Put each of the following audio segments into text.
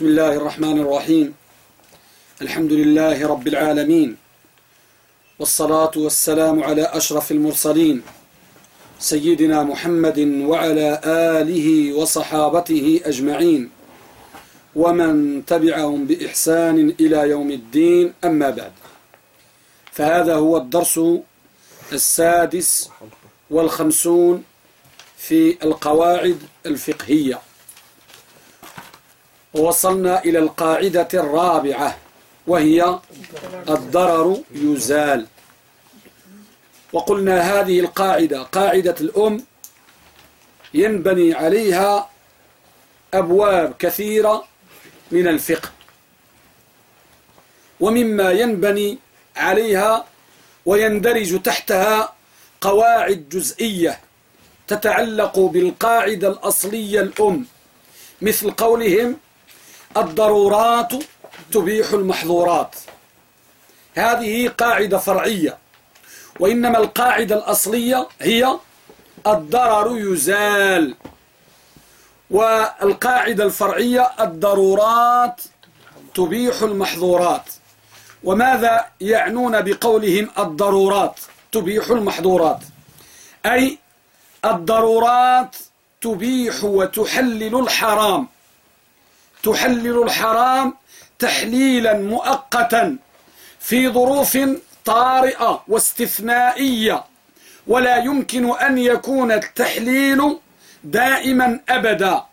بسم الله الرحمن الرحيم. الحمد لله رب العالمين. والصلاة والسلام على أشرف المرسلين. سيدنا محمد وعلى آله وصحابته أجمعين. ومن تبعهم بإحسان إلى يوم الدين أما بعد. فهذا هو الدرس السادس والخمسون في القواعد الفقهية. ووصلنا إلى القاعدة الرابعة وهي الضرر يزال. وقلنا هذه القاعدة قاعدة الأم ينبني عليها أبواب كثيرة من الفقه. ومما ينبني عليها ويندرج تحتها قواعد جزئية تتعلق بالقاعدة الأصلية الأم مثل قولهم الضرورات تبيح المحظورات. هذه قاعدة فرعية وإنما القاعدة الأصلية هي الضرر يزال والقاعدة الفرعية الضرورات تبيح المحظورات. وماذا يعنون بقولهم الضرورات تبيح المحظورات؟ أي الضرورات تبيح وتحلل الحرام. تحلل الحرام تحليلا مؤقتا في ظروف طارئة واستثنائية ولا يمكن أن يكون التحليل دائما أبدا.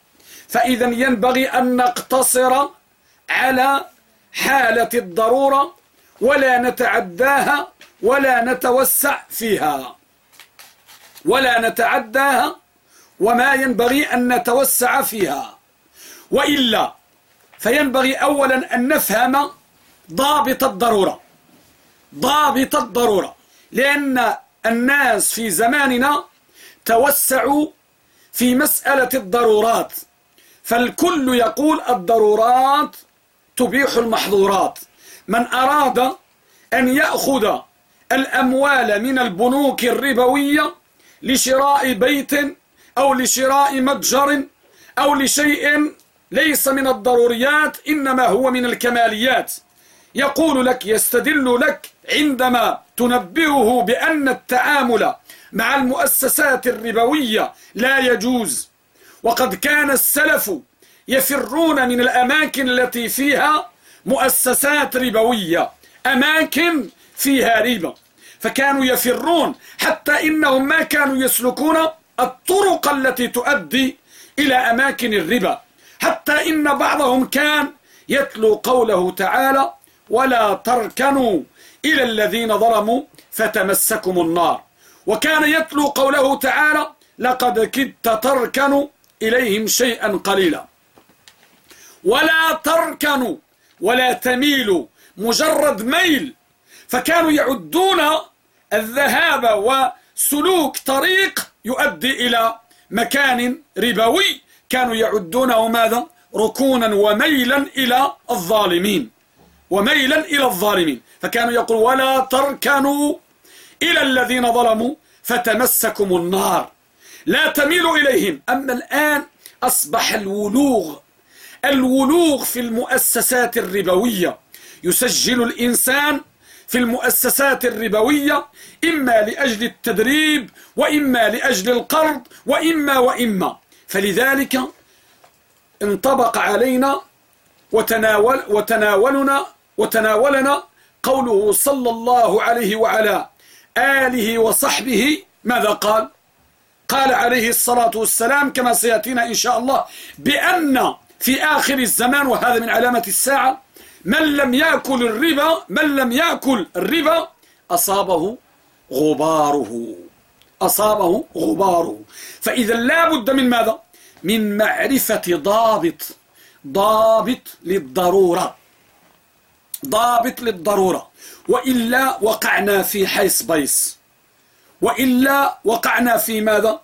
فإذا ينبغي أن نقتصر على حالة الضرورة ولا نتعداها ولا نتوسع فيها. ولا نتعداها وما ينبغي أن نتوسع فيها. وإلا فينبغي أولا أن نفهم ضابط الضرورة. ضابط الضرورة. لأن الناس في زماننا توسعوا في مسألة الضرورات. فالكل يقول الضرورات تبيح المحظورات. من أراد أن يأخذ الأموال من البنوك الربوية لشراء بيت أو لشراء متجر أو لشيء ليس من الضروريات إنما هو من الكماليات. يقول لك يستدل لك عندما تنبهه بأن التعامل مع المؤسسات الربوية لا يجوز. وقد كان السلف يفرون من الأماكن التي فيها مؤسسات ربوية أماكن فيها ربا. فكانوا يفرون حتى إنهم ما كانوا يسلكون الطرق التي تؤدي إلى أماكن الربا. حتى إن بعضهم كان يتلو قوله تعالى ولا تركنوا إلى الذين ظلموا فتمسكم النار. وكان يتلو قوله تعالى لقد كدت تركنوا إليهم شيئا قليلا. ولا تركنوا ولا تميلوا مجرد ميل. فكانوا يعدون الذهاب وسلوك طريق يؤدي إلى مكان ربوي. كانوا يعدونه ماذا؟ ركونا وميلا إلى الظالمين. وميلا إلى الظالمين. فكانوا يقول ولا تركنوا إلى الذين ظلموا فتمسكم النار. لا تميلوا إليهم. أما الآن أصبح الولوغ الولوغ في المؤسسات الربوية. يسجل الإنسان في المؤسسات الربوية إما لأجل التدريب وإما لأجل القرض وإما وإما. فلذلك انطبق علينا وتناول وتناولنا وتناولنا قوله صلى الله عليه وعلى آله وصحبه ماذا قال؟ قال عليه الصلاة والسلام كما سيأتينا إن شاء الله بأن في آخر الزمان وهذا من علامة الساعة من لم يأكل الربا من لم يأكل الربا أصابه غباره. أصابه غباره. فإذا لا بد من ماذا؟ من معرفة ضابط ضابط للضرورة. ضابط للضرورة. وإلا وقعنا في حيث بيس وإلا وقعنا في ماذا؟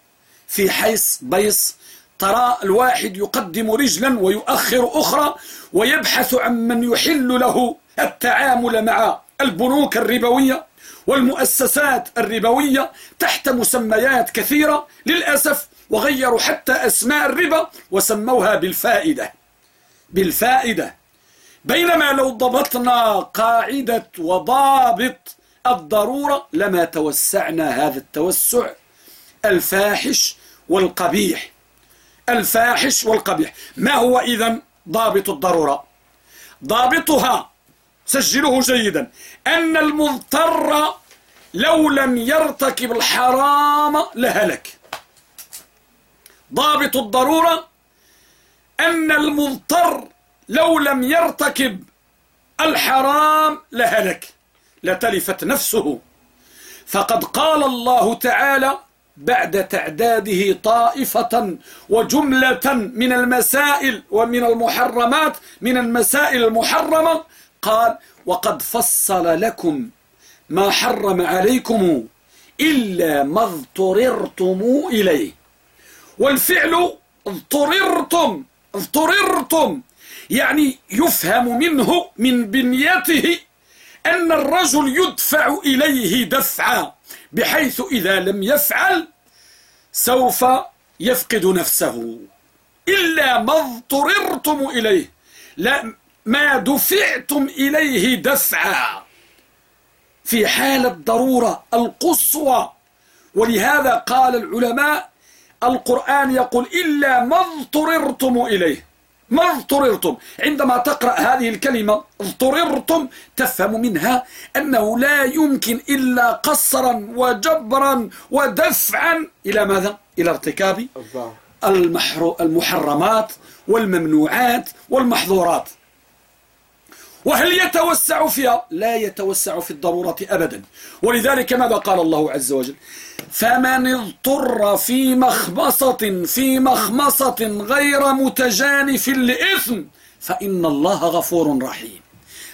في حيث بيس ترى الواحد يقدم رجلا ويؤخر أخرى ويبحث عن من يحل له التعامل مع البنوك الربوية. والمؤسسات الربوية تحت مسميات كثيرة للأسف وغيروا حتى أسماء الربا وسموها بالفائدة. بالفائدة. بينما لو ضبطنا قاعدة وضابط الضرورة لما توسعنا هذا التوسع. الفاحش والقبيح. الفاحش والقبيح. ما هو إذن ضابط الضرورة؟ ضابطها سجله جيدا. أن المضطر لو لم يرتكب الحرام لهلك. ضابط الضرورة أن المضطر لو لم يرتكب الحرام لهلك. لتلفت نفسه. فقد قال الله تعالى بعد تعداده طائفة وجملة من المسائل ومن المحرمات من المسائل المحرمة قال وقد فصل لكم ما حرم عليكم إلا ما اضطررتم إليه. والفعل اضطررتم اضطررتم يعني يفهم منه من بنيته أن الرجل يدفع إليه دفعا بحيث إذا لم يفعل سوف يفقد نفسه. إلا ما اضطررتم إليه لا ما دفعتم إليه دفعا. في حال الضرورة القصوى. ولهذا قال العلماء القرآن يقول إلا ما اضطررتم إليه. ما اضطررتم. عندما تقرأ هذه الكلمة اضطررتم تفهم منها أنه لا يمكن إلا قصرا وجبرا ودفعا. إلى ماذا؟ إلى ارتكاب المحرمات والممنوعات والمحظورات. وهل يتوسع فيها لا يتوسع في الضرورة أبدا. ولذلك ماذا قال الله عز وجل؟ فمن اضطر في مخمصة في مخمصة غير متجانف لإثم فإن الله غفور رحيم.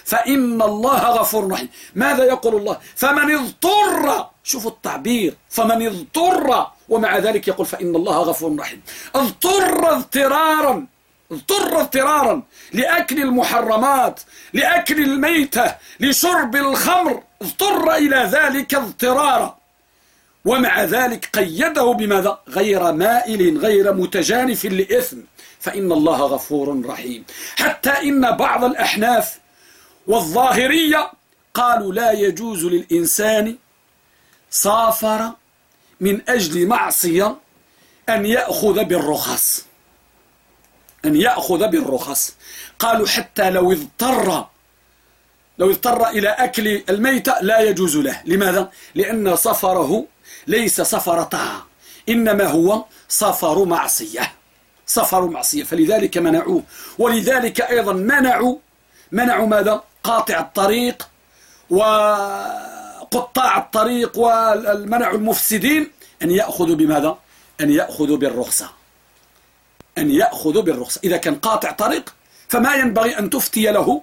فإن الله غفور رحيم. ماذا يقول الله؟ فمن اضطر شوفوا التعبير. فمن اضطر ومع ذلك يقول فإن الله غفور رحيم. اضطر اضطرارا اضطر اضطرارا لأكل المحرمات لأكل الميتة لشرب الخمر. اضطر إلى ذلك اضطرارا. ومع ذلك قيده بماذا؟ غير مائل غير متجانف لإثم. فإن الله غفور رحيم. حتى إن بعض الأحناف والظاهرية قالوا لا يجوز للإنسان سافر من أجل معصية أن يأخذ بالرخص أن يأخذ بالرخص قالوا حتى لو اضطر لو اضطر إلى أكل الميتة لا يجوز له لماذا؟ لأن سفره ليس سفر طاعة إنما هو سفر معصية سفر معصية فلذلك منعوه ولذلك أيضا منعوا منعوا ماذا؟ قاطع الطريق وقطاع الطريق والمنع المفسدين أن يأخذوا بماذا؟ أن يأخذوا بالرخصة أن يأخذوا بالرخصة إذا كان قاطع طريق فما ينبغي أن تفتي له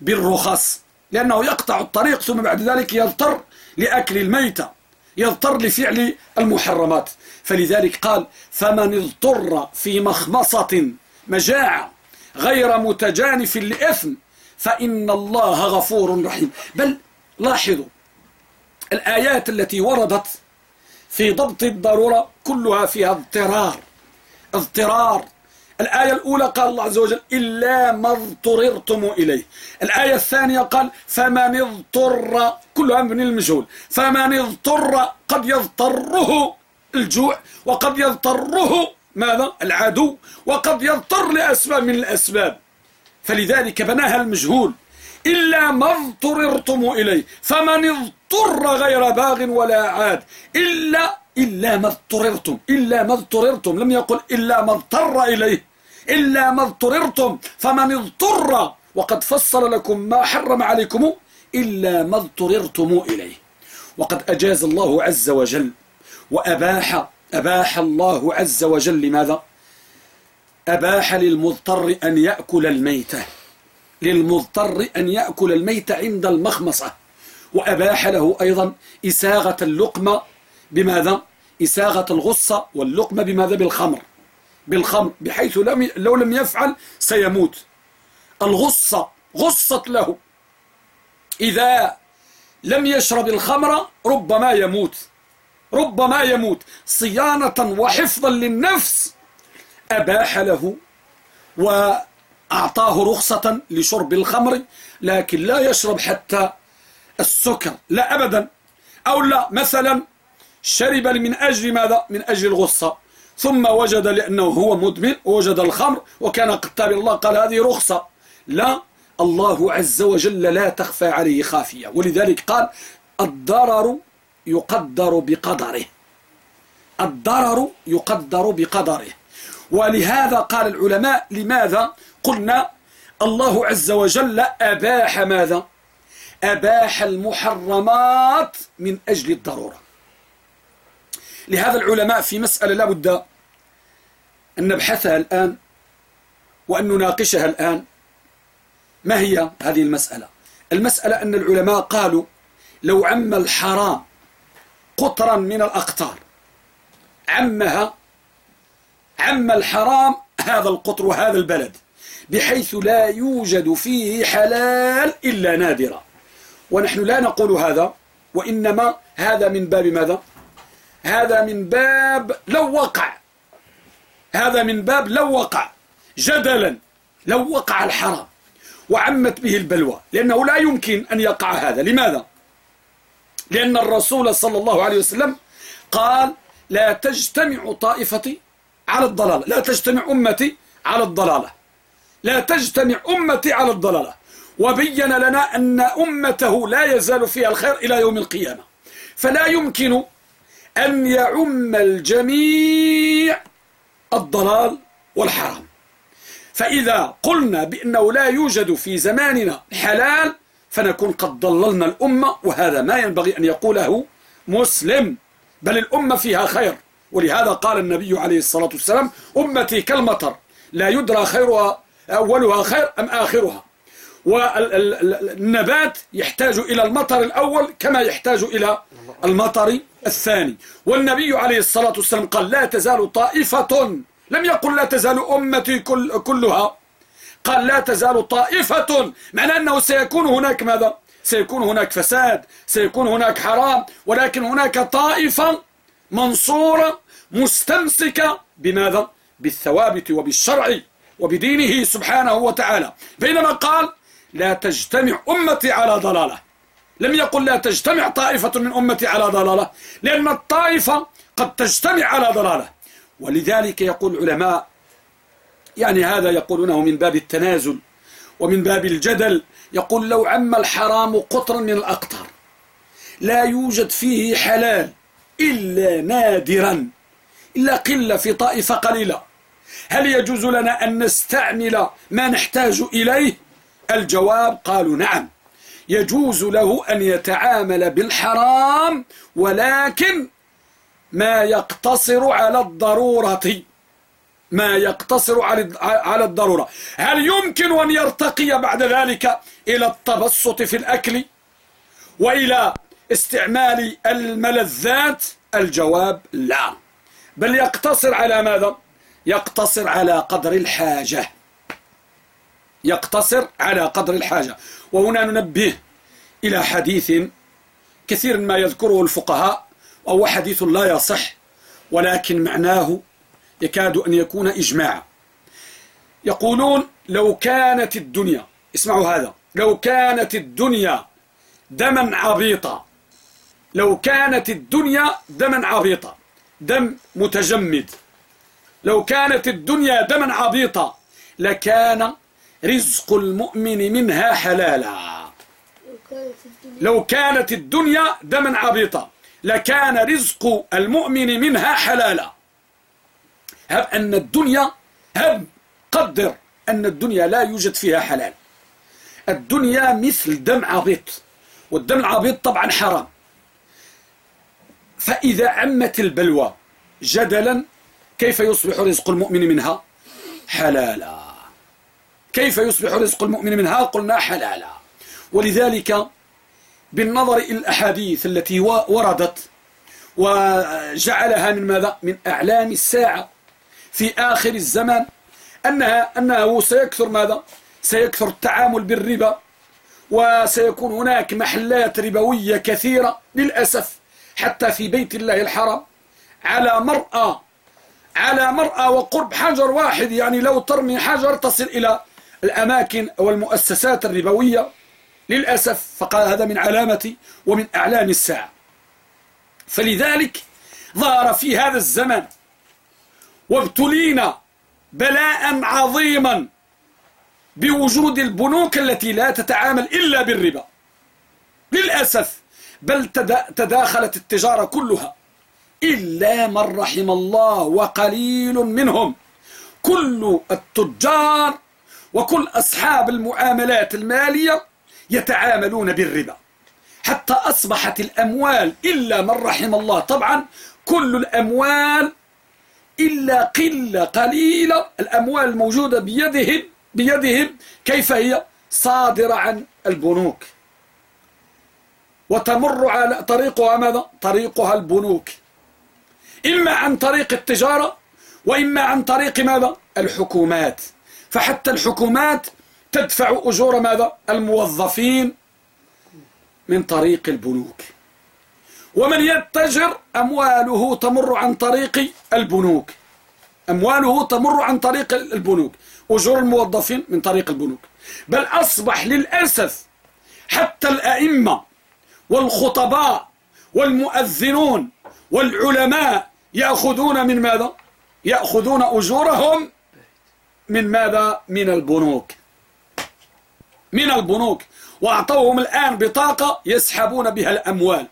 بالرخص لأنه يقطع الطريق ثم بعد ذلك يضطر لأكل الميتة يضطر لفعل المحرمات. فلذلك قال فمن اضطر في مخمصة مجاعة غير متجانف لإثم فإن الله غفور رحيم. بل لاحظوا الآيات التي وردت في ضبط الضرورة كلها فيها اضطرار. اضطرار. الآية الأولى قال الله عز وجل إلا ما اضطررتم إليه. الآية الثانية قال فمن اضطر كلها من المجهول. فمن اضطر قد يضطره الجوع وقد يضطره ماذا؟ العدو وقد يضطر لأسباب من الأسباب. فلذلك بناها المجهول. إلا ما اضطررتم إليه. فمن اضطر غير باغ ولا عاد. إلا إلا ما اضطررتم إلا ما اضطررتم لم يقل إلا ما اضطر إليه إلا ما اضطررتم فمن اضطر وقد فصل لكم ما حرم عليكم إلا ما اضطررتم إليه. وقد أجاز الله عز وجل وأباح أباح الله عز وجل لماذا؟ أباح للمضطر أن يأكل الميتة للمضطر أن يأكل الميت عند المخمصة وأباح له أيضا إساغة اللقمة بماذا؟ إساغة الغصة واللقمة بماذا بالخمر. بالخمر بحيث لم لو لم يفعل سيموت. الغصة غصت له. إذا لم يشرب الخمر ربما يموت. ربما يموت. صيانة وحفظا للنفس أباح له أعطاه رخصة لشرب الخمر لكن لا يشرب حتى السكر. لا أبدا. أو لا مثلا شرب من أجل ماذا؟ من أجل الغصة. ثم وجد لأنه هو مدمن وجد الخمر وكان قد تاب الله قال هذه رخصة. لا الله عز وجل لا تخفى عليه خافية. ولذلك قال الضرر يقدر بقدره. الضرر يقدر بقدره. ولهذا قال العلماء لماذا؟ قلنا الله عز وجل أباح ماذا؟ أباح المحرمات من أجل الضرورة. لهذا العلماء في مسألة لا بد أن نبحثها الآن وأن نناقشها الآن. ما هي هذه المسألة؟ المسألة أن العلماء قالوا لو عم الحرام قطرا من الأقطار عمها عم الحرام هذا القطر وهذا البلد بحيث لا يوجد فيه حلال إلا نادرا. ونحن لا نقول هذا وإنما هذا من باب ماذا؟ هذا من باب لو وقع. هذا من باب لو وقع. جدلا لو وقع الحرام وعمت به البلوى. لأنه لا يمكن أن يقع هذا. لماذا؟ لأن الرسول صلى الله عليه وسلم قال لا تجتمع طائفتي على الضلالة. لا تجتمع أمتي على الضلالة. لا تجتمع أمتي على الضلالة. وبين لنا أن أمته لا يزال فيها الخير إلى يوم القيامة. فلا يمكن أن يعم الجميع الضلال والحرام. فإذا قلنا بأنه لا يوجد في زماننا حلال فنكون قد ضللنا الأمة وهذا ما ينبغي أن يقوله مسلم. بل الأمة فيها خير. ولهذا قال النبي عليه الصلاة والسلام أمتي كالمطر لا يدرى خيرها أولها خير أم آخرها. والنبات يحتاج إلى المطر الأول كما يحتاج إلى المطر الثاني. والنبي عليه الصلاة والسلام قال لا تزال طائفة لم يقل لا تزال أمتي كل كلها. قال لا تزال طائفة. معنى أنه سيكون هناك ماذا؟ سيكون هناك فساد سيكون هناك حرام ولكن هناك طائفة منصورة مستمسكة بماذا؟ بالثوابت وبالشرع وبدينه سبحانه وتعالى. بينما قال لا تجتمع أمتي على ضلالة. لم يقل لا تجتمع طائفة من أمتي على ضلالة لأن الطائفة قد تجتمع على ضلالة. ولذلك يقول العلماء يعني هذا يقولونه من باب التنازل ومن باب الجدل يقول لو عم الحرام قطرا من الأقطار لا يوجد فيه حلال إلا نادرا إلا قلة في طائفة قليلة. هل يجوز لنا أن نستعمل ما نحتاج إليه؟ الجواب قالوا نعم. يجوز له أن يتعامل بالحرام ولكن ما يقتصر على الضرورة. ما يقتصر على الضرورة. هل يمكن أن يرتقي بعد ذلك إلى التبسط في الأكل؟ وإلى استعمال الملذات؟ الجواب لا. بل يقتصر على ماذا؟ يقتصر على قدر الحاجة. يقتصر على قدر الحاجة. وهنا ننبه إلى حديث كثير ما يذكره الفقهاء وهو حديث لا يصح ولكن معناه يكاد أن يكون إجماعا يقولون لو كانت الدنيا اسمعوا هذا لو كانت الدنيا دما عبيطا لو كانت الدنيا دما عبيطا دم متجمد لو كانت الدنيا دما عبيطا لكان رزق المؤمن منها حلالا. لو كانت الدنيا دما عبيطا لكان رزق المؤمن منها حلالا. هب أن الدنيا هب قدر أن الدنيا لا يوجد فيها حلال. الدنيا مثل دم عبيط والدم العبيط طبعا حرام. فإذا عمت البلوى جدلا كيف يصبح رزق المؤمن منها حلالا؟ كيف يصبح رزق المؤمن منها؟ قلنا حلالا. ولذلك بالنظر إلى الأحاديث التي وردت وجعلها من ماذا؟ من أعلام الساعة في آخر الزمان. أنها أنه سيكثر ماذا؟ سيكثر التعامل بالربا وسيكون هناك محلات ربوية كثيرة للأسف حتى في بيت الله الحرام. على مرأى على مرأى وقرب حجر واحد يعني لو ترمي حجر تصل إلى الأماكن والمؤسسات الربوية للأسف فقال هذا من علامة ومن أعلام الساعة. فلذلك ظهر في هذا الزمن وابتلينا بلاء عظيما بوجود البنوك التي لا تتعامل إلا بالربا. للأسف بل تداخلت التجارة كلها. إلا من رحم الله وقليل منهم. كل التجار وكل أصحاب المعاملات المالية يتعاملون بالربا. حتى أصبحت الأموال إلا من رحم الله. طبعا كل الأموال إلا قلة قليلة. الأموال الموجودة بيدهم بيدهم. كيف هي؟ صادرة عن البنوك. وتمر على طريقها ماذا؟ طريقها البنوك. إما عن طريق التجارة وإما عن طريق ماذا؟ الحكومات. فحتى الحكومات تدفع أجور ماذا؟ الموظفين من طريق البنوك. ومن يتجر أمواله تمر عن طريق البنوك. أمواله تمر عن طريق البنوك. أجور الموظفين من طريق البنوك. بل أصبح للأسف حتى الأئمة والخطباء والمؤذنون والعلماء يأخذون من ماذا؟ يأخذون أجورهم من ماذا؟ من البنوك. من البنوك. وأعطوهم الآن بطاقة يسحبون بها الأموال.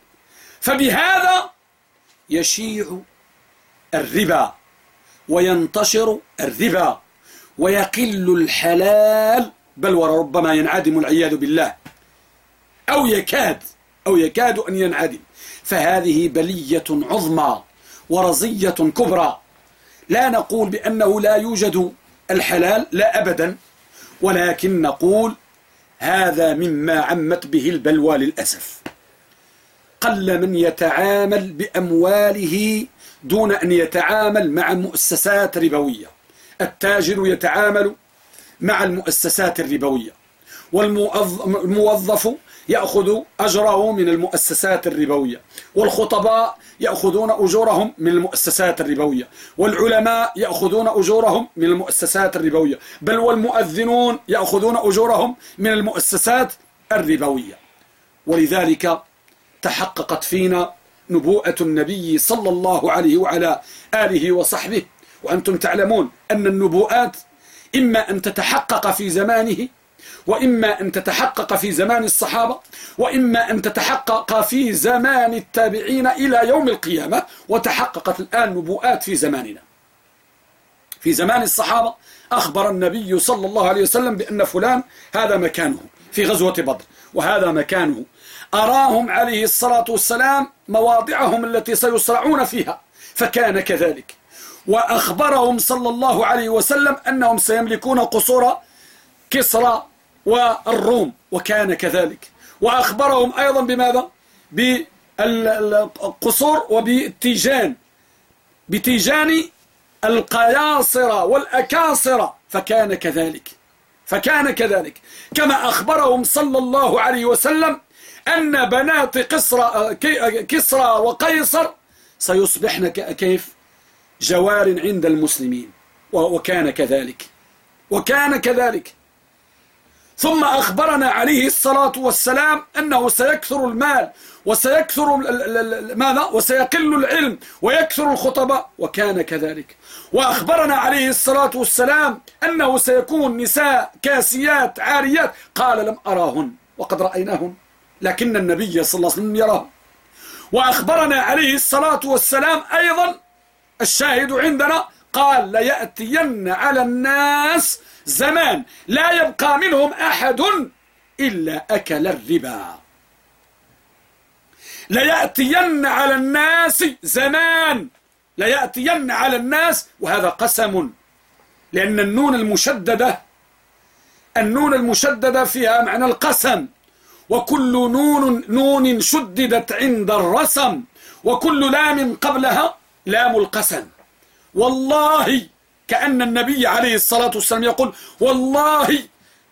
فبهذا يشيع الربا وينتشر الربا ويقل الحلال بل وربما ينعدم العياذ بالله. أو يكاد أو يكاد أن ينعدم. فهذه بلية عظمى ورزية كبرى. لا نقول بأنه لا يوجد الحلال لا أبدا ولكن نقول هذا مما عمت به البلوى للأسف. قل من يتعامل بأمواله دون أن يتعامل مع مؤسسات ربوية. التاجر يتعامل مع المؤسسات الربوية والموظف يأخذ أجره من المؤسسات الربوية والخطباء يأخذون أجورهم من المؤسسات الربوية والعلماء يأخذون أجورهم من المؤسسات الربوية بل والمؤذنون يأخذون أجورهم من المؤسسات الربوية. ولذلك تحققت فينا نبوءة النبي صلى الله عليه وعلى آله وصحبه وأنتم تعلمون أن النبوءات إما أن تتحقق في زمانه وإما أن تتحقق في زمان الصحابة وإما أن تتحقق في زمان التابعين إلى يوم القيامة وتحققت الآن نبوءات في زماننا. في زمان الصحابة أخبر النبي صلى الله عليه وسلم بأن فلان هذا مكانه في غزوة بدر وهذا مكانه. أراهم عليه الصلاة والسلام مواضعهم التي سيصرعون فيها فكان كذلك. وأخبرهم صلى الله عليه وسلم أنهم سيملكون قصور كسرى والروم وكان كذلك. وأخبرهم أيضا بماذا؟ بالقصور وبالتيجان. بتيجان القياصرة والأكاصرة فكان كذلك. فكان كذلك. كما أخبرهم صلى الله عليه وسلم أن بنات قصر كسرى وقيصر سيصبحن كيف؟ جوار عند المسلمين. وكان كذلك. وكان كذلك. ثم أخبرنا عليه الصلاة والسلام أنه سيكثر المال وسيكثر ماذا؟ وسيقل العلم ويكثر الخطباء وكان كذلك. وأخبرنا عليه الصلاة والسلام أنه سيكون نساء كاسيات عاريات. قال لم أراهن وقد رأيناهن لكن النبي صلى الله عليه وسلم يراهن. وأخبرنا عليه الصلاة والسلام أيضا الشاهد عندنا قال ليأتين على الناس زمان لا يبقى منهم أحد إلا أكل الربا. ليأتين على الناس زمان ليأتين على الناس وهذا قسم لأن النون المشددة النون المشددة فيها معنى القسم. وكل نون نون شددت عند الرسم وكل لام قبلها لام القسم. والله كأن النبي عليه الصلاة والسلام يقول والله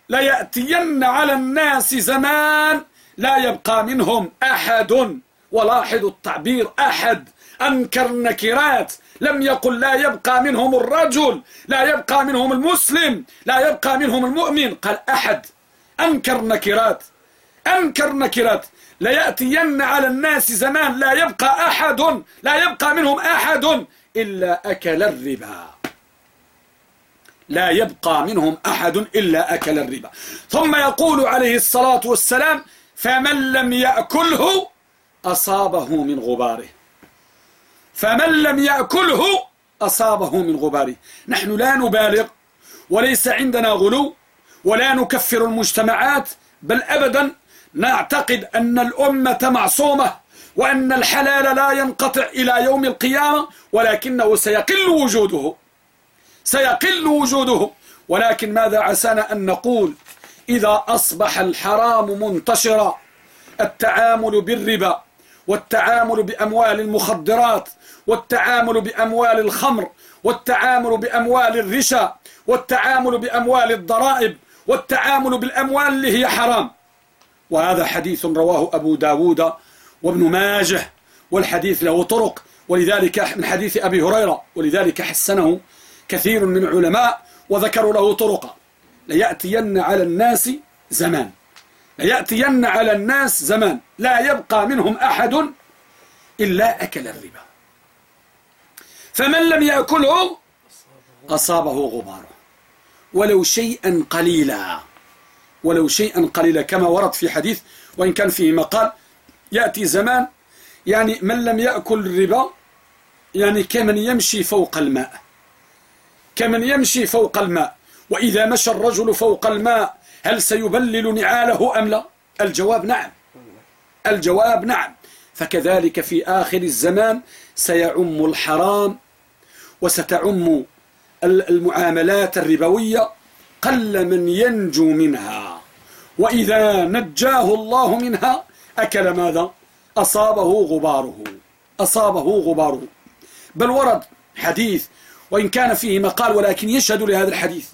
ليأتين على الناس زمان لا يبقى منهم أحد. ولاحظوا التعبير أحد. أنكر النكرات لم يقل لا يبقى منهم الرجل لا يبقى منهم المسلم لا يبقى منهم المؤمن. قال أحد. أنكر نكرات. أنكر نكرات. ليأتين على الناس زمان لا يبقى أحد لا يبقى منهم أحد إلا أكل الربا. لا يبقى منهم أحد إلا أكل الربا. ثم يقول عليه الصلاة والسلام فمن لم يأكله أصابه من غباره. فمن لم يأكله أصابه من غباره. نحن لا نبالغ وليس عندنا غلو ولا نكفر المجتمعات بل أبدا نعتقد أن الأمة معصومة وأن الحلال لا ينقطع إلى يوم القيامة ولكنه سيقل وجوده. سيقل وجوده ولكن ماذا عسانا أن نقول؟ إذا أصبح الحرام منتشرا التعامل بالربا والتعامل بأموال المخدرات والتعامل بأموال الخمر والتعامل بأموال الرشا والتعامل بأموال الضرائب والتعامل بالأموال اللي هي حرام. وهذا حديث رواه أبو داود وابن ماجه والحديث له طرق. ولذلك من حديث أبي هريرة ولذلك حسنه كثير من العلماء وذكروا له طرقا. ليأتين على الناس زمان. ليأتين على الناس زمان. لا يبقى منهم أحد إلا أكل الربا. فمن لم يأكله أصابه غباره ولو شيئا قليلا. ولو شيئا قليلا كما ورد في حديث وإن كان فيه مقال. يأتي زمان يعني من لم يأكل الربا يعني كمن يمشي فوق الماء. كمن يمشي فوق الماء وإذا مشى الرجل فوق الماء هل سيبلل نعاله أم لا؟ الجواب نعم. الجواب نعم. فكذلك في آخر الزمان سيعم الحرام وستعم المعاملات الربوية قل من ينجو منها. وإذا نجاه الله منها أكل ماذا؟ أصابه غباره. أصابه غباره. بل ورد حديث وإن كان فيه مقال ولكن يشهد لهذا الحديث.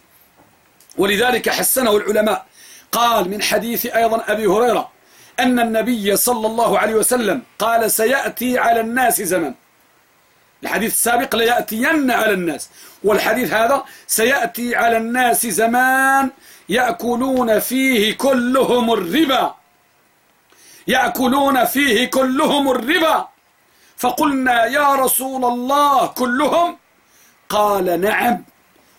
ولذلك حسنه العلماء. قال من حديث أيضا أبي هريرة أن النبي صلى الله عليه وسلم قال سيأتي على الناس زمن. الحديث السابق ليأتين على الناس. والحديث هذا سيأتي على الناس زمان يأكلون فيه كلهم الربا. يأكلون فيه كلهم الربا. فقلنا يا رسول الله كلهم قال نعم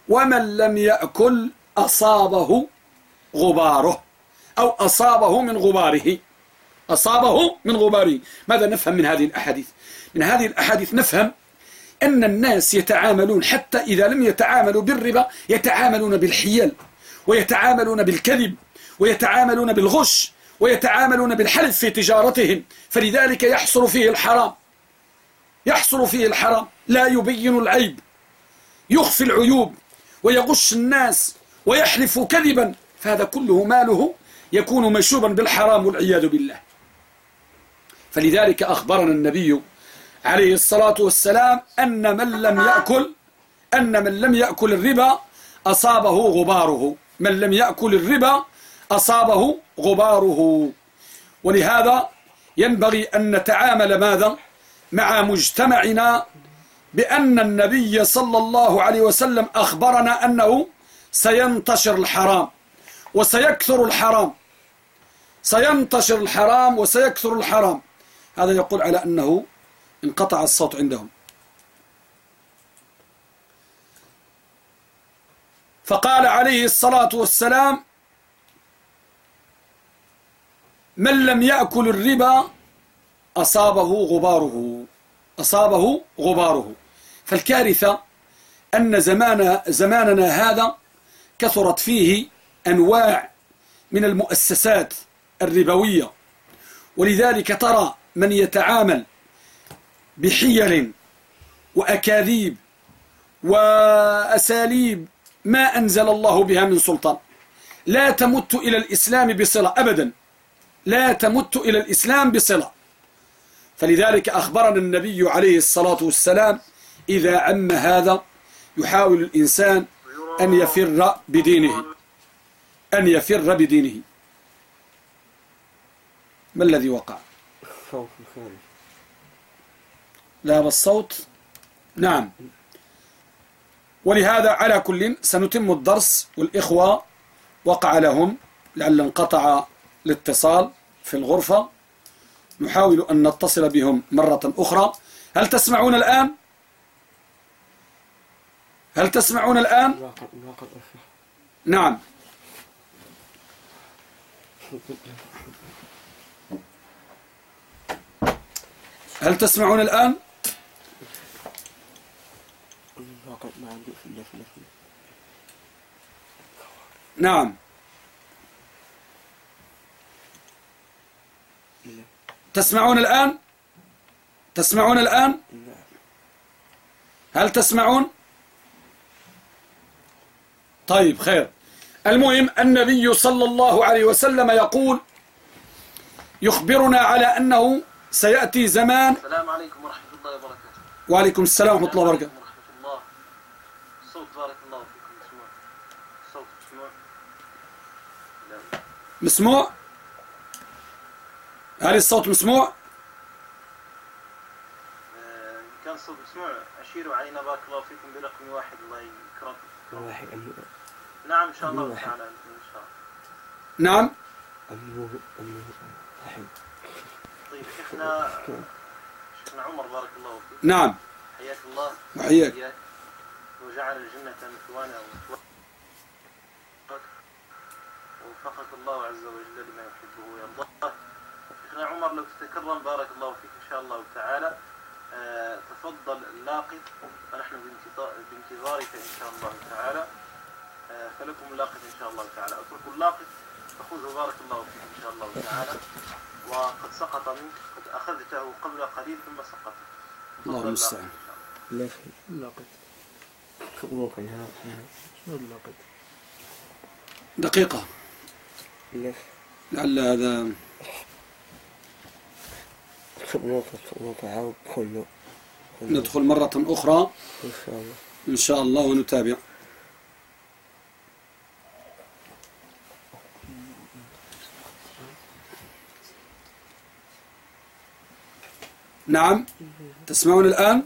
ومن لم يأكل أصابه غباره أو أصابه من غباره. أصابه من غباره. ماذا نفهم من هذه الأحاديث؟ من هذه الأحاديث نفهم أن الناس يتعاملون حتى إذا لم يتعاملوا بالربا يتعاملون بالحيل ويتعاملون بالكذب ويتعاملون بالغش ويتعاملون بالحلف في تجارتهم. فلذلك يحصل فيه الحرام. يحصل فيه الحرام. لا يبين العيب. يخفي العيوب ويغش الناس ويحلف كذبا فهذا كله ماله يكون مشوبا بالحرام والعياذ بالله. فلذلك أخبرنا النبي عليه الصلاة والسلام أن من لم يأكل أن من لم يأكل الربا أصابه غباره. من لم يأكل الربا أصابه غباره. ولهذا ينبغي أن نتعامل ماذا؟ مع مجتمعنا بأن النبي صلى الله عليه وسلم أخبرنا أنه سينتشر الحرام وسيكثر الحرام. سينتشر الحرام وسيكثر الحرام. هذا يقول على أنه انقطع الصوت عندهم. فقال عليه الصلاة والسلام من لم يأكل الربا أصابه غباره. أصابه غباره. فالكارثة أن زمان زماننا هذا كثرت فيه أنواع من المؤسسات الربوية. ولذلك ترى من يتعامل بحيل وأكاذيب وأساليب ما أنزل الله بها من سلطان. لا تمت إلى الإسلام بصلة أبدا. لا تمت إلى الإسلام بصلة. فلذلك أخبرنا النبي عليه الصلاة والسلام إذا عم هذا يحاول الإنسان أن يفر بدينه أن يفر بدينه. ما الذي وقع؟ الصوت الخارج. لا بالصوت نعم. ولهذا على كل سنتم الدرس والإخوة وقع لهم لعل انقطع الاتصال في الغرفة. نحاول أن نتصل بهم مرة أخرى. هل تسمعون الآن؟ هل تسمعون الآن؟ نعم. هل تسمعون الآن؟ نعم. تسمعون الآن؟ تسمعون الآن؟ هل تسمعون؟ طيب خير. المهم النبي صلى الله عليه وسلم يقول يخبرنا على أنه سيأتي زمان. السلام عليكم ورحمة الله وبركاته. وعليكم السلام ورحمة الله وبركاته. ورحمة الله. الصوت بارك الله فيكم مسموع. الصوت مسموع. لا مسموع؟ هل الصوت مسموع؟ آه، كان الصوت مسموع أشيروا علينا بارك الله فيكم برقم واحد الله يكرمكم. واحد نعم إن شاء الله. تعالى إن شاء الله. نعم. طيب شيخنا شيخنا عمر بارك الله فيك. نعم. حياك الله. وحياك. وجعل الجنة مثوانا ووفقك الله عز وجل لما يحبه ويرضاه. شيخنا عمر لو تتكرم بارك الله فيك إن شاء الله تعالى. تفضل اللاقط. بانتظار- بانتظارك إن شاء الله تعالى. آه، فلكم اللاقط إن شاء الله تعالى. اتركوا اللاقط. فخذه بارك الله فيك إن شاء الله تعالى. وقد سقط منك. قد أخذته قبل قليل ثم سقط. الله. المستعان. اللاقط. لا يا شنو اللاقط؟ دقيقة. لا لعل هذا ندخل مرة أخرى. إن شاء الله إن شاء الله ونتابع. نعم. تسمعون الآن؟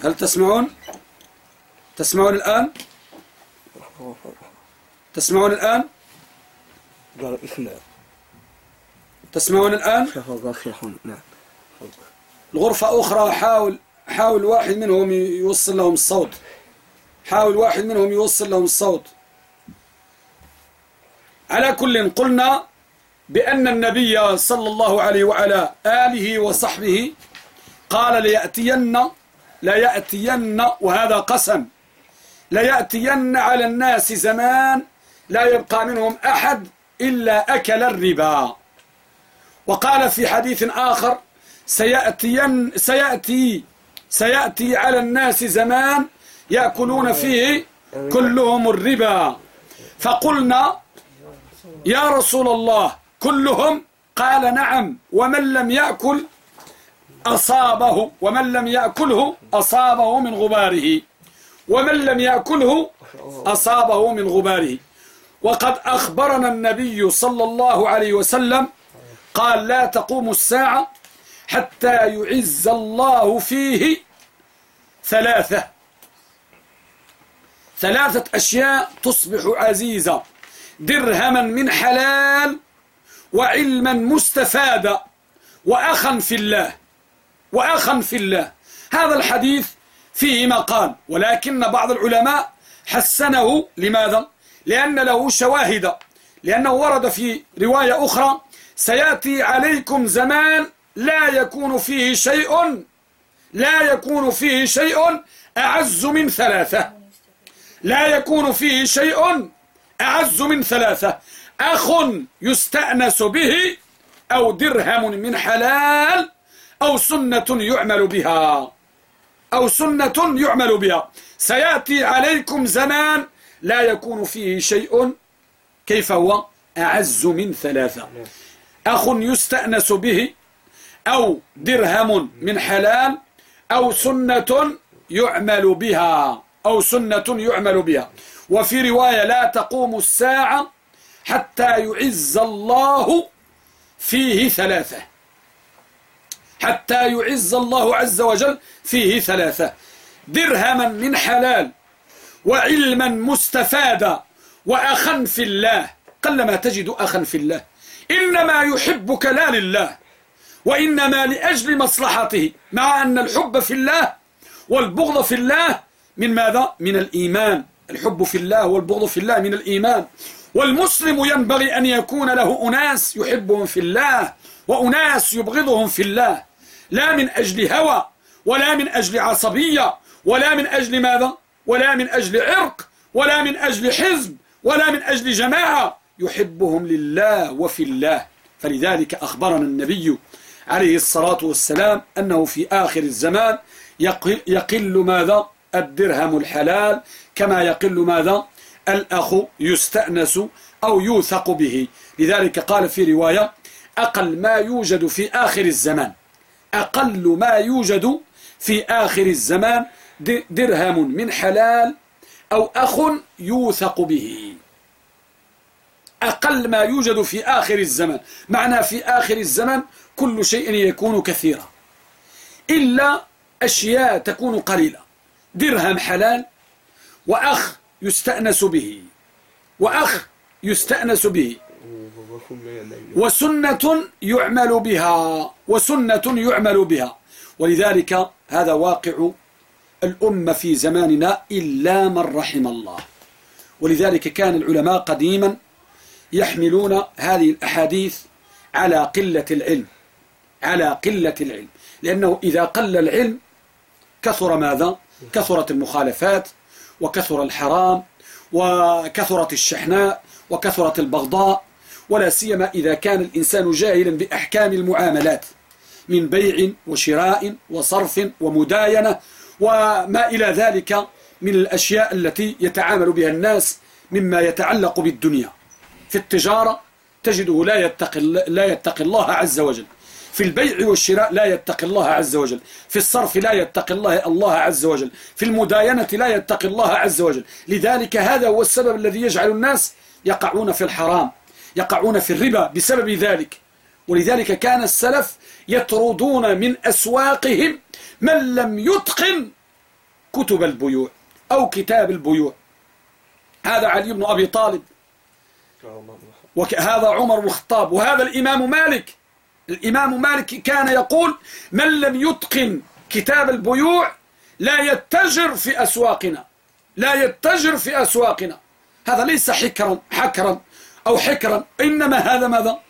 هل تسمعون؟ تسمعون الآن؟ تسمعون الآن؟ قال اسمع تسمعون الآن؟ نعم. الغرفة أخرى حاول حاول واحد منهم يوصل لهم الصوت. حاول واحد منهم يوصل لهم الصوت. على كل قلنا بأن النبي صلى الله عليه وعلى آله وصحبه قال ليأتين ليأتين وهذا قسم ليأتين على الناس زمان لا يبقى منهم أحد إلا أكل الربا. وقال في حديث آخر سيأتين سيأتي سيأتي على الناس زمان يأكلون فيه كلهم الربا. فقلنا يا رسول الله كلهم؟ قال نعم. ومن لم يأكل أصابه ومن لم يأكله أصابه من غباره. ومن لم يأكله أصابه من غباره. وقد أخبرنا النبي صلى الله عليه وسلم قال لا تقوم الساعة حتى يعز الله فيه ثلاثة. ثلاثة أشياء تصبح عزيزة. درهما من حلال وعلما مستفادا. وأخا في الله. وأخا في الله. هذا الحديث فيه مقال ولكن بعض العلماء حسنه. لماذا؟ لأن له شواهد لأنه ورد في رواية أخرى سيأتي عليكم زمان لا يكون فيه شيء لا يكون فيه شيء أعز من ثلاثة لا يكون فيه شيء أعز من ثلاثة أخ يستأنس به أو درهم من حلال أو سنة يعمل بها أو سنة يعمل بها. سيأتي عليكم زمان لا يكون فيه شيء كيف هو؟ أعز من ثلاثة. أخ يستأنس به أو درهم من حلال أو سنة يعمل بها أو سنة يعمل بها. وفي رواية لا تقوم الساعة حتى يعز الله فيه ثلاثة. حتى يعز الله عز وجل فيه ثلاثة. درهما من حلال وعلما مستفادا وأخا في الله قلما تجد أخا في الله. إنما يحبك لا لله وإنما لأجل مصلحته مع أن الحب في الله والبغض في الله من ماذا؟ من الإيمان. الحب في الله والبغض في الله من الإيمان. والمسلم ينبغي أن يكون له أناس يحبهم في الله وأناس يبغضهم في الله. لا من أجل هوى ولا من أجل عصبية ولا من أجل ماذا؟ ولا من أجل عرق ولا من أجل حزب ولا من أجل جماعة. يحبهم لله وفي الله. فلذلك أخبرنا النبي عليه الصلاة والسلام أنه في آخر الزمان يقل ماذا؟ الدرهم الحلال كما يقل ماذا؟ الأخ يستأنس أو يوثق به. لذلك قال في رواية أقل ما يوجد في آخر الزمان أقل ما يوجد في آخر الزمان درهم من حلال أو أخ يوثق به. أقل ما يوجد في آخر الزمان معنى في آخر الزمان كل شيء يكون كثيرا. إلا أشياء تكون قليلة. درهم حلال وأخ يستأنس به. وأخ يستأنس به. وسنة يعمل بها. وسنة يعمل بها. ولذلك هذا واقع الأمة في زماننا إلا من رحم الله. ولذلك كان العلماء قديما يحملون هذه الأحاديث على قلة العلم على قلة العلم. لأنه إذا قل العلم كثر ماذا؟ كثرت المخالفات وكثر الحرام وكثرت الشحناء وكثرت البغضاء. ولا سيما إذا كان الإنسان جاهلا بأحكام المعاملات من بيع وشراء وصرف ومداينة وما إلى ذلك من الأشياء التي يتعامل بها الناس مما يتعلق بالدنيا. في التجارة تجده لا يتقي, لا يتقي الله عز وجل. في البيع والشراء لا يتقي الله عز وجل. في الصرف لا يتقي الله الله عز وجل. في المداينة لا يتقي الله عز وجل. لذلك هذا هو السبب الذي يجعل الناس يقعون في الحرام يقعون في الربا بسبب ذلك. ولذلك كان السلف يطردون من أسواقهم من لم يتقن كتب البيوع أو كتاب البيوع. هذا علي بن أبي طالب. وهذا عمر بن الخطاب. وهذا الإمام مالك. الإمام مالك كان يقول من لم يتقن كتاب البيوع لا يتجر في أسواقنا. لا يتجر في أسواقنا. هذا ليس حكرا حكرا أو حكرا. إنما هذا ماذا؟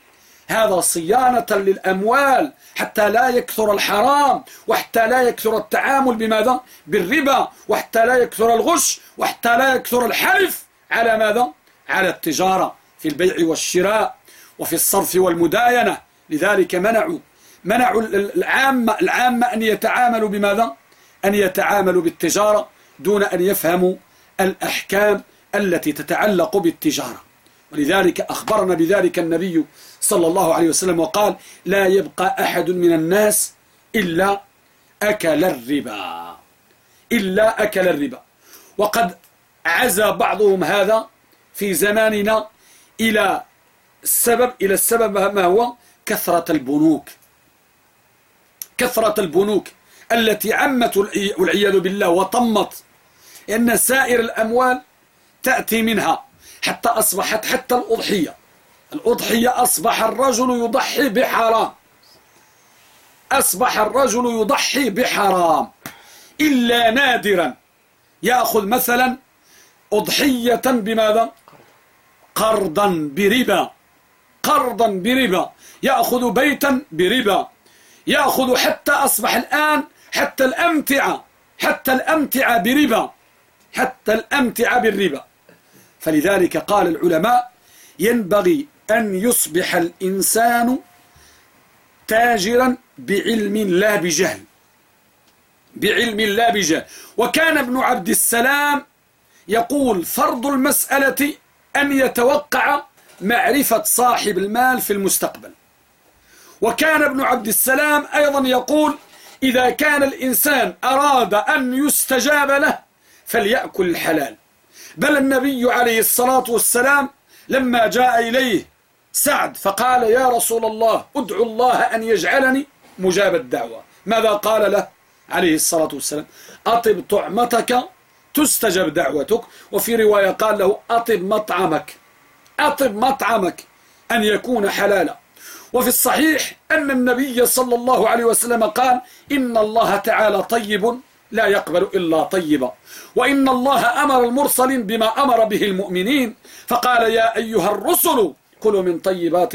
هذا صيانة للأموال حتى لا يكثر الحرام وحتى لا يكثر التعامل بماذا؟ بالربا وحتى لا يكثر الغش وحتى لا يكثر الحلف على ماذا؟ على التجارة في البيع والشراء وفي الصرف والمداينة. لذلك منعوا منعوا العامة, العامة أن يتعاملوا بماذا؟ أن يتعاملوا بالتجارة دون أن يفهموا الأحكام التي تتعلق بالتجارة. ولذلك أخبرنا بذلك النبي صلى الله عليه وسلم وقال لا يبقى أحد من الناس إلا أكل الربا. إلا أكل الربا. وقد عزى بعضهم هذا في زماننا إلى السبب إلى السبب ما هو كثرة البنوك. كثرة البنوك التي عمت والعياذ بالله وطمت إن سائر الأموال تأتي منها حتى أصبحت حتى الأضحية. الأضحية أصبح الرجل يضحي بحرام. أصبح الرجل يضحي بحرام. إلا نادرا. يأخذ مثلا أضحية بماذا؟ قرضا بربا. قرضا بربا. يأخذ بيتا بربا. يأخذ حتى أصبح الآن حتى الأمتعة حتى الأمتعة بربا. حتى الأمتعة بالربا. فلذلك قال العلماء ينبغي أن يصبح الإنسان تاجرا بعلم لا بجهل. بعلم لا بجهل. وكان ابن عبد السلام يقول فرض المسألة أن يتوقع معرفة صاحب المال في المستقبل. وكان ابن عبد السلام أيضا يقول إذا كان الإنسان أراد أن يستجاب له فليأكل الحلال. بل النبي عليه الصلاة والسلام لما جاء إليه سعد فقال يا رسول الله ادعو الله أن يجعلني مجاب الدعوة. ماذا قال له؟ عليه الصلاة والسلام أطب طعمتك تستجب دعوتك. وفي رواية قال له أطب مطعمك أطب مطعمك أن يكون حلالا. وفي الصحيح أن النبي صلى الله عليه وسلم قال إن الله تعالى طيب لا يقبل إلا طيبا. وإن الله أمر المرسلين بما أمر به المؤمنين. فقال يا أيها الرسل كلوا من طيبات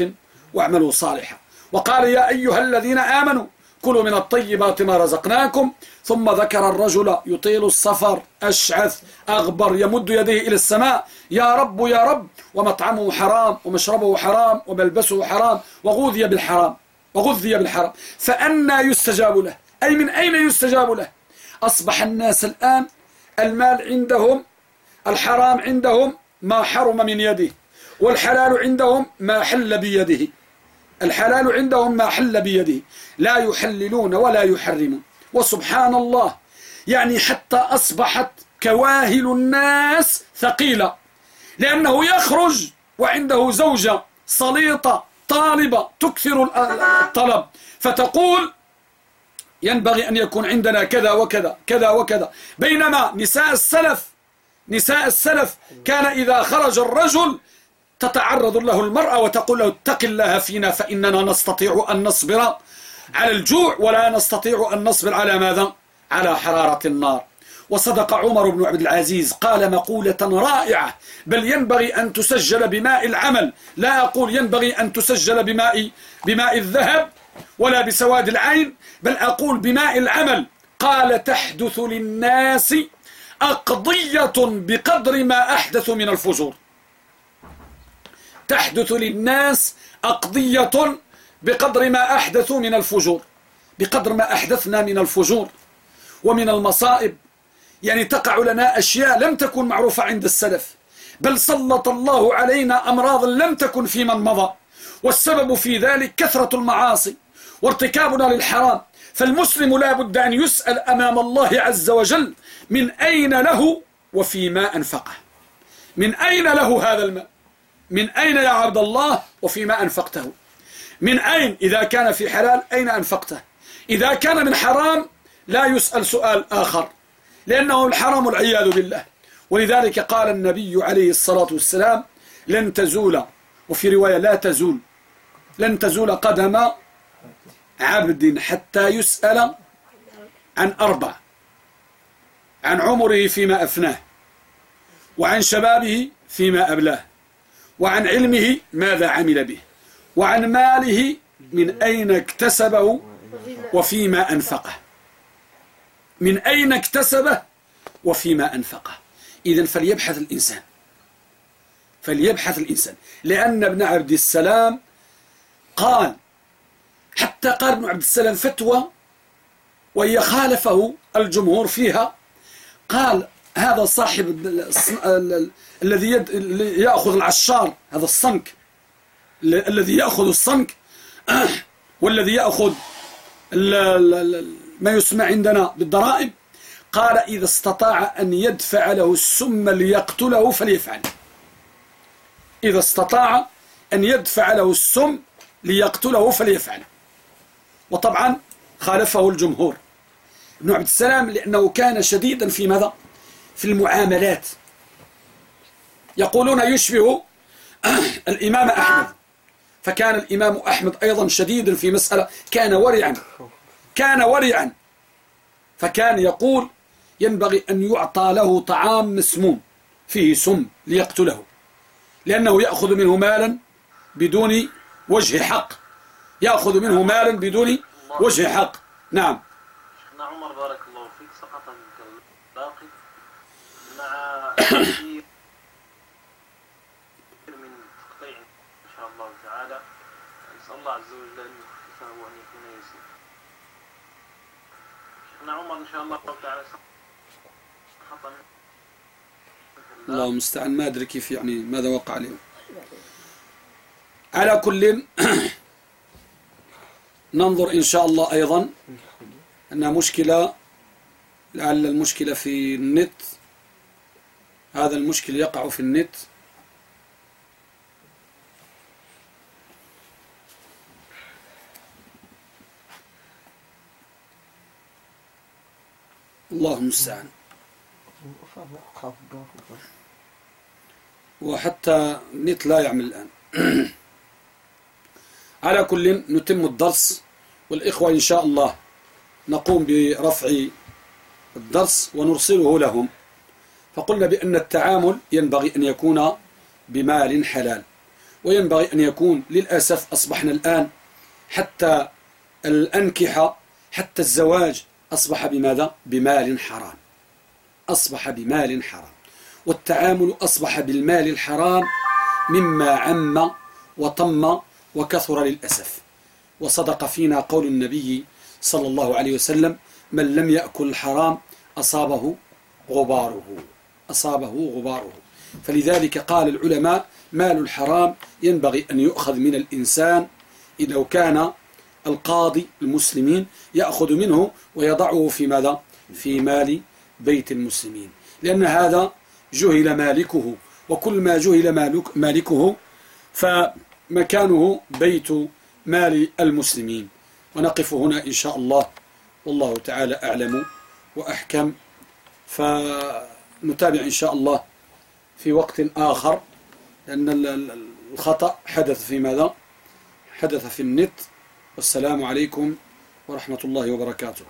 واعملوا صالحا. وقال يا أيها الذين آمنوا كلوا من الطيبات ما رزقناكم. ثم ذكر الرجل يطيل السفر أشعث أغبر يمد يديه إلى السماء. يا رب يا رب ومطعمه حرام ومشربه حرام وملبسه حرام وغوذي بالحرام وغذي بالحرام. فأنا يستجاب له. أي من أين يستجاب له؟ أصبح الناس الآن المال عندهم الحرام عندهم ما حرم من يده. والحلال عندهم ما حل بيده. الحلال عندهم ما حل بيده. لا يحللون ولا يحرمون. وسبحان الله يعني حتى أصبحت كواهل الناس ثقيلة. لأنه يخرج وعنده زوجة سليطة طالبة تكثر الطلب. فتقول ينبغي أن يكون عندنا كذا وكذا كذا وكذا. بينما نساء السلف نساء السلف كان إذا خرج الرجل تتعرض له المرأة وتقول له اتق الله فينا فإننا نستطيع أن نصبر على الجوع ولا نستطيع أن نصبر على ماذا؟ على حرارة النار. وصدق عمر بن عبد العزيز قال مقولة رائعة بل ينبغي أن تسجل بماء العمل. لا أقول ينبغي أن تسجل بماء, بماء الذهب ولا بسواد العين بل أقول بماء العمل. قال تحدث للناس أقضية بقدر ما أحدث من الفجور. تحدث للناس أقضية بقدر ما أحدثوا من الفجور بقدر ما أحدثنا من الفجور ومن المصائب. يعني تقع لنا أشياء لم تكن معروفة عند السلف بل سلط الله علينا أمراض لم تكن في من مضى والسبب في ذلك كثرة المعاصي وارتكابنا للحرام. فالمسلم لا بد أن يسأل أمام الله عز وجل من أين له وفيما أنفقه؟ من أين له هذا المال؟ من أين يا عبد الله وفيما أنفقته؟ من أين إذا كان في حلال أين أنفقته؟ إذا كان من حرام لا يسأل سؤال آخر لأنه الحرام العياذ بالله. ولذلك قال النبي عليه الصلاة والسلام لن تزول وفي رواية لا تزول لن تزول قدم عبد حتى يسأل عن أربع عن عمره فيما أفناه وعن شبابه فيما أبلاه وعن علمه ماذا عمل به. وعن ماله من أين اكتسبه وفيما أنفقه. من أين اكتسبه وفيما أنفقه. إذا فليبحث الإنسان. فليبحث الإنسان. لأن ابن عبد السلام قال حتى قال ابن عبد السلام فتوى وهي خالفه الجمهور فيها قال هذا صاحب الذي يأخذ العشار هذا الصنك. الذي يأخذ الصنك والذي يأخذ ما يسمى عندنا بالضرائب قال إذا استطاع أن يدفع له السم ليقتله فليفعل. إذا استطاع أن يدفع له السم ليقتله فليفعل. وطبعا خالفه الجمهور. ابن عبد السلام لأنه كان شديدا في ماذا؟ في المعاملات. يقولون يشبه الإمام أحمد. فكان الإمام أحمد أيضا شديدا في مسألة كان ورعا كان ورعا. فكان يقول ينبغي أن يعطى له طعام مسموم فيه سم ليقتله لأنه يأخذ منه مالا بدون وجه حق. يأخذ منه مالا بدون وجه حق. نعم شيخنا عمر بارك الله فيك سقط الباقي مع من تقطيع إن شاء الله تعالى نسأل الله عز وجل أن يخففه وأن يكون يسير شيخنا عمر إن شاء الله تعالى خطأ الله المستعان ما أدري كيف يعني ماذا وقع اليوم. على كل ننظر إن شاء الله أيضا. أنها مشكلة لعل المشكلة في النت. هذا المشكل يقع في النت. الله المستعان. وحتى نت لا يعمل الآن. على كل نتم الدرس. والإخوة إن شاء الله نقوم برفع الدرس ونرسله لهم. فقلنا بأن التعامل ينبغي أن يكون بمال حلال وينبغي أن يكون للأسف أصبحنا الآن حتى الأنكحة حتى الزواج أصبح بماذا؟ بمال حرام أصبح بمال حرام والتعامل أصبح بالمال الحرام مما عم وطم وكثر للأسف وصدق فينا قول النبي صلى الله عليه وسلم من لم يأكل الحرام أصابه غباره أصابه غباره. فلذلك قال العلماء مال الحرام ينبغي أن يؤخذ من الإنسان لو كان القاضي المسلمين يأخذ منه ويضعه في ماذا؟ في مال بيت المسلمين. لأن هذا جهل مالكه وكل ما جهل مالك مالكه فمكانه بيت مال المسلمين. ونقف هنا إن شاء الله. والله تعالى أعلم وأحكم. فنتابع إن شاء الله في وقت آخر لأن الخطأ حدث في ماذا؟ حدث في النت. والسلام عليكم ورحمة الله وبركاته.